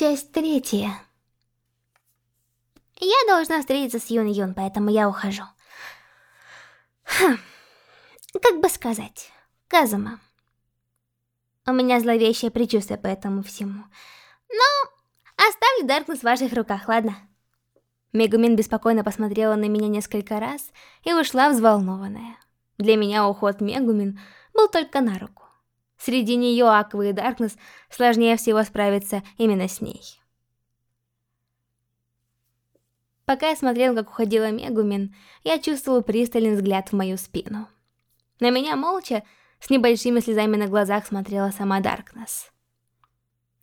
Часть третья. Я должна встретиться с Юн Юн, поэтому я ухожу. Хм. Как бы сказать, Казума. У меня зловещее предчувствие по этому всему. Но оставлю Даркнесс в ваших руках, ладно? Мегумин беспокойно посмотрела на меня несколько раз и ушла взволнованная. Для меня уход Мегумин был только на руку. Среди нее, Аквы и Даркнесс, сложнее всего справиться именно с ней. Пока я смотрел, как уходила Мегумин, я чувствовал пристальный взгляд в мою спину. На меня молча, с небольшими слезами на глазах смотрела сама Даркнесс.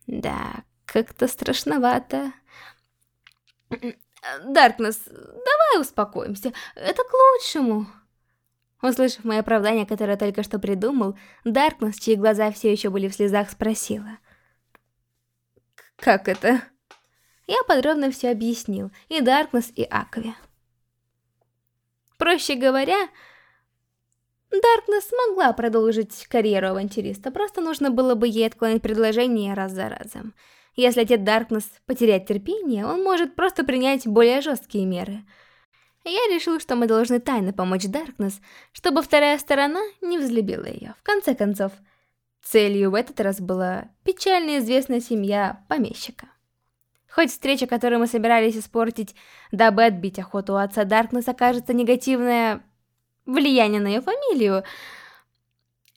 Да, как-то страшновато. Даркнесс, давай успокоимся, это к лучшему. Услышав мое оправдание, которое только что придумал, Даркнесс, чьи глаза все еще были в слезах, спросила. «Как это?» Я подробно все объяснил, и Даркнесс, и Акве. Проще говоря, Даркнесс смогла продолжить карьеру авантюриста, просто нужно было бы ей отклонить предложение раз за разом. Если отец Даркнесс потерять терпение, он может просто принять более жесткие меры – я решил, что мы должны тайно помочь Даркнесс, чтобы вторая сторона не взлюбила ее. В конце концов, целью в этот раз была печально известная семья помещика. Хоть встреча, которую мы собирались испортить, дабы отбить охоту у отца Даркнесс, окажется негативное влияние на ее фамилию,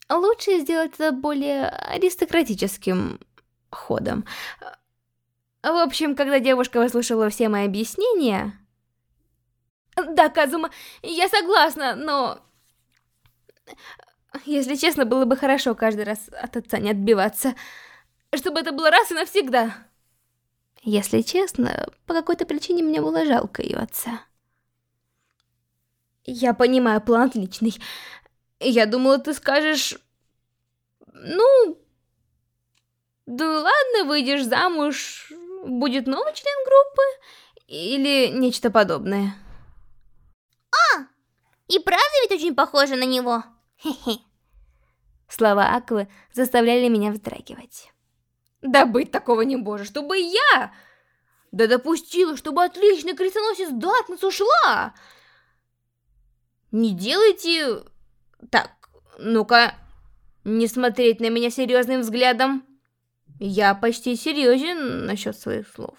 лучше сделать это более аристократическим ходом. В общем, когда девушка выслушала все мои объяснения, да, Казума, я согласна, но... Если честно, было бы хорошо каждый раз от отца не отбиваться. Чтобы это было раз и навсегда. Если честно, по какой-то причине мне было жалко ее отца. Я понимаю, план отличный. Я думала, ты скажешь... Ну... Да ладно, выйдешь замуж, будет новый член группы или нечто подобное. И правда ведь очень похоже на него? Хе-хе. Слова Аквы заставляли меня вздрагивать. Да быть такого не боже, чтобы я... Да допустила, чтобы отличный крестоносец Даркнесс ушла! Не делайте... Так, ну-ка, не смотреть на меня серьезным взглядом. Я почти серьезен насчет своих слов.